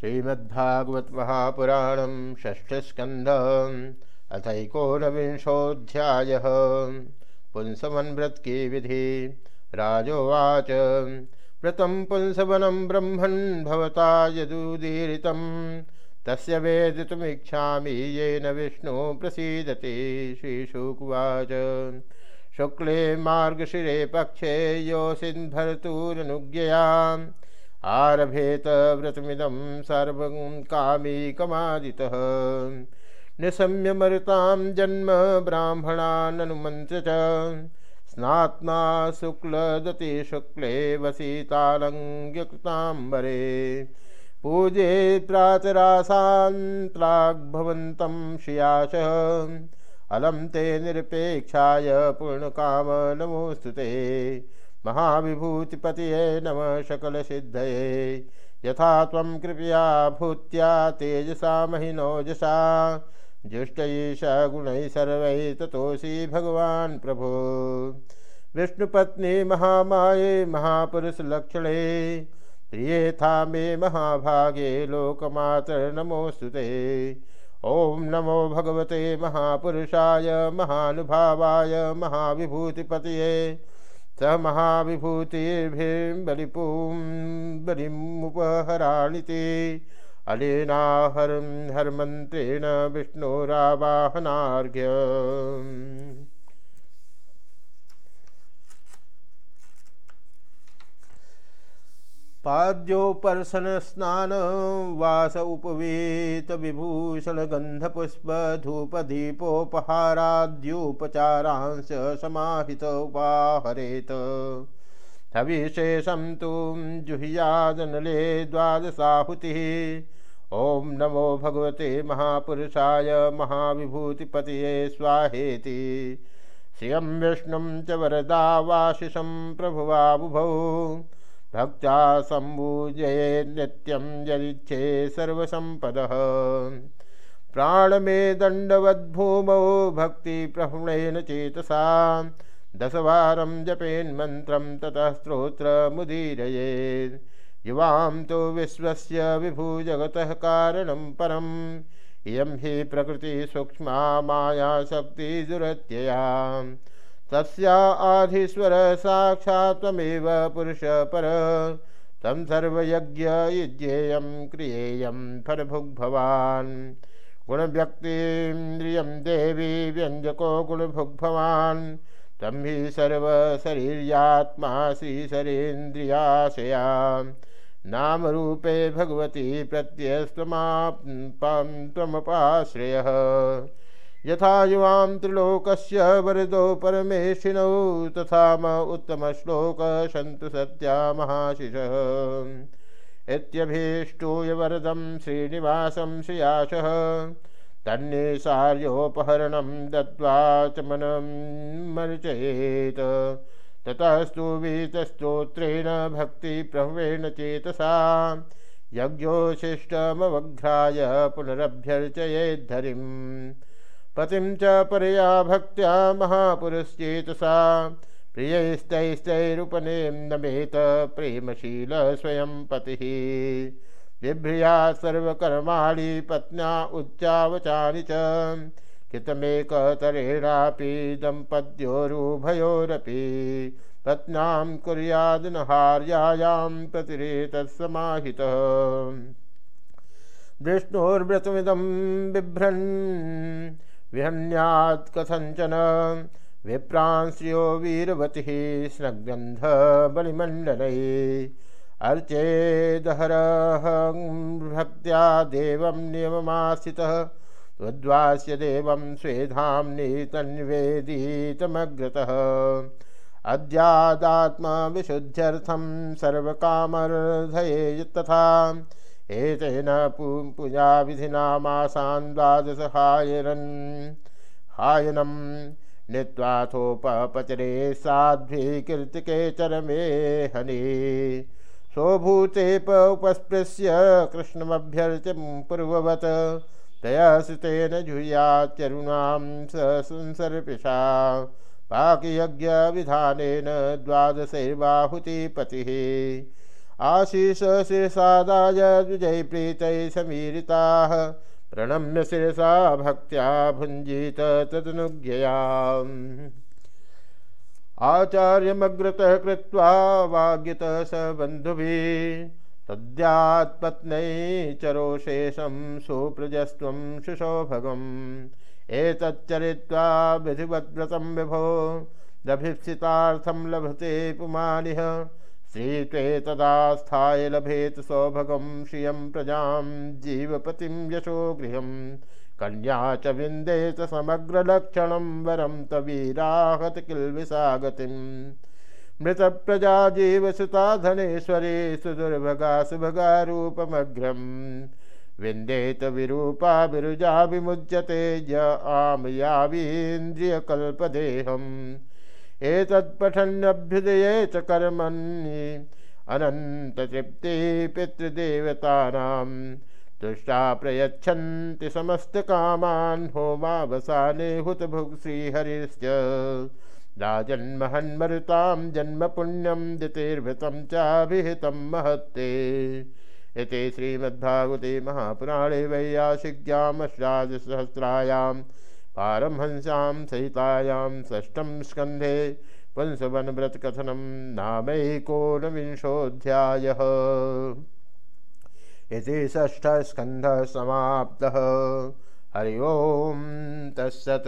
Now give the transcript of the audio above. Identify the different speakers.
Speaker 1: श्रीमद्भागवत महापुराण षष्ठस्कंध अथकोनविंशोऽध्याय। पुंसवन व्रत की विधि राजोवाच। व्रतं पुंसवनं ब्रह्मन् भवता यदुदीरितं। तस्य वेदितुमिच्छामि, येन विष्णु प्रसीदति, श्रीशुकुवाच। शुक्ले मार्गशिरे पक्षे योऽसिन्भर्तूरनुज्ञयाम् आरभेत व्रतमिदं सर्वं कामीकमादितः। निशम्य मरुतां जन्म ब्राह्मणाननुमन्त्र च स्नात्मा शुक्लदति शुक्ले वसीतालङ्ग्यकृताम्बरे। पूजे प्रातरासान्त्राग्भवन्तं श्रियाश। अलम ते निरपेक्षाय पूर्णकाम नमोऽस्तु ते। महाविभूतिपतये नम सकलसिद्धये। यथा त्वं कृपया भूत्या तेजसा महिनोजसा जुष्टैष गुणैः सर्वैः ततोऽसि भगवान् प्रभो। विष्णुपत्नी महामाये महापुरुषलक्षणे। प्रियेथा मे महाभागे लोकमातर नमोऽस्तु ते। ॐ नमो भगवते महापुरुषाय महानुभावाय महाविभूतिपतये। स महाविभूतिर्भिं बलिपुं बलिमुपहराणिते अलेनाहरं हर्मन्त्रेण विष्णोरावाहनार्घ्य पाद्योपर्शन स्नान वास उपवीत विभूषण गंधपुष्प धूप दीपोपहाराद्योपचारांश समाहित उपाहरेत। हविशेषं तु जुह्यादनले द्वादशाहुतिः। ॐ नमो भगवते महापुरुषाय महाविभूतिपतये स्वाहेति। श्रियं विष्णुं च वरदावाशिषं प्रभुवाबुभौ भक्त्या सम्भूजये नित्यं यदिच्छे सर्वसम्पदः। प्राणमे दण्डवद्भूमौ भक्तिप्रहुणेन चेतसा। दशवारं जपेन्मन्त्रं ततः स्तोत्रमुदीरयेत् युवां तो विश्वस्य विभुजगतः कारणं परम्। इयं हि प्रकृतिसूक्ष्मा मायाशक्तिदुरत्ययाम् तस्या आधीश्वर साक्षात् त्वमेव पुरुष पर। तं सर्वयज्ञयुज्येयं क्रियेयं फलभुग्भवान्। गुणव्यक्तिन्द्रियं देवी व्यञ्जको गुणभुग्भवान्। तं हि सर्वशरीर्यात्मा श्रीशरीन्द्रियाशया नामरूपे भगवती प्रत्ययस्त्वमापाश्रयः यथा युवां त्रिलोकस्य वरदो परमेशिनौ तथा म उत्तमश्लोक सन्तु सत्या महाशिषः। इत्यभीष्टूय वरदं श्रीनिवासं श्रियाशः। तन्निसार्योपहरणं दत्त्वा च मनं मर्चयेत्। ततस्तु वीतस्तोत्रेण भक्तिप्रभवेण चेतसा। यज्ञोशिष्टमवघ्राय पुनरभ्यर्चयेद्धरिम्। पतिं च परया भक्त्या महापुरुषेतसा प्रियैस्तैस्तैरुपनें नमेत प्रेमशील स्वयं पति। बिभ्रिया सर्वकर्माणि पत्न्या उच्चावचानि च। कृतमेकतरेणापि दम्पत्योरुभयोरपि। पत्न्यां कुर्यादनहार्यायां प्रतिरेतत्समाहितः विष्णोर्व्रतमिदं बिभ्रन् विहन्यात् कथञ्चन विप्रांश्रियो वीरवतिः स्नग्गन्धबलिमण्डलैः अर्चेदहरहं भक्त्या देवं नियममासितः। देवं स्वेधाम्नि तन्वेदीतमग्रतः अद्यादात्मविशुद्ध्यर्थं सर्वकामर्धये तथा एतेन पूजा विधिनामासान् द्वादशहायरन् हायनं नित्वाथोपचरे साध्वीकीर्तिके चरमे हनि। स्वभूतेप उपस्पृश्य कृष्णमभ्यर्च्य पूर्ववत्। तया सुतेन जुह्याच्चरुणां स संसर्पिषा पाकयज्ञविधानेन द्वादशैर्बाहुतिपतिः आशीष शिरसादाय विजय प्रीत समीरिता प्रणम्य शिरसा भक्त्या भुंजित तदनुज्ञया आचार्यमग्रतः कृत्वा वाग्यत स बन्धुभिः तद्यात्पत्नै चरोशेषं सुप्रजस्त्वं सुशोभगम्। एतच्चरित्वा विधिवद्व्रतं विभो दभिप्सितार्थं लभते पुमानिह। श्रीत्वे तदा स्थाय लभेत सौभगं श्रियं प्रजां जीवपतिं यशो गृहं। कन्या च विन्देत समग्रलक्षणं वरं तवीराहत किल्विषागतिम् मृत प्रजा जीवसुता धनेश्वरे सुदुर्भगा सुभगा रूपमग्रम विन्देत विरूपा विरुजा विमुच्यते य आमयावीन्द्रियकल्पदेहम् एतत्पठन्नभ्युदये च कर्मणि। अनन्ततृप्ति पितृदेवतानां तुष्टा प्रयच्छन्ति समस्तकामान् होमावसाने हुतभुक् श्रीहरिश्च जन्म पुण्यं दितिर्भृतं चाभिहितं महत्ते। इति श्रीमद्भागवते महापुराणे वैयासिज्ञामश्राजसहस्रायां पारमहंस्यां सहितायां षष्ठं स्कन्धे पुंसवनव्रतकथनं नामैकोनविंशोऽध्यायः। इति षष्ठस्कन्धः समाप्तः हरि ओं तत्सत्।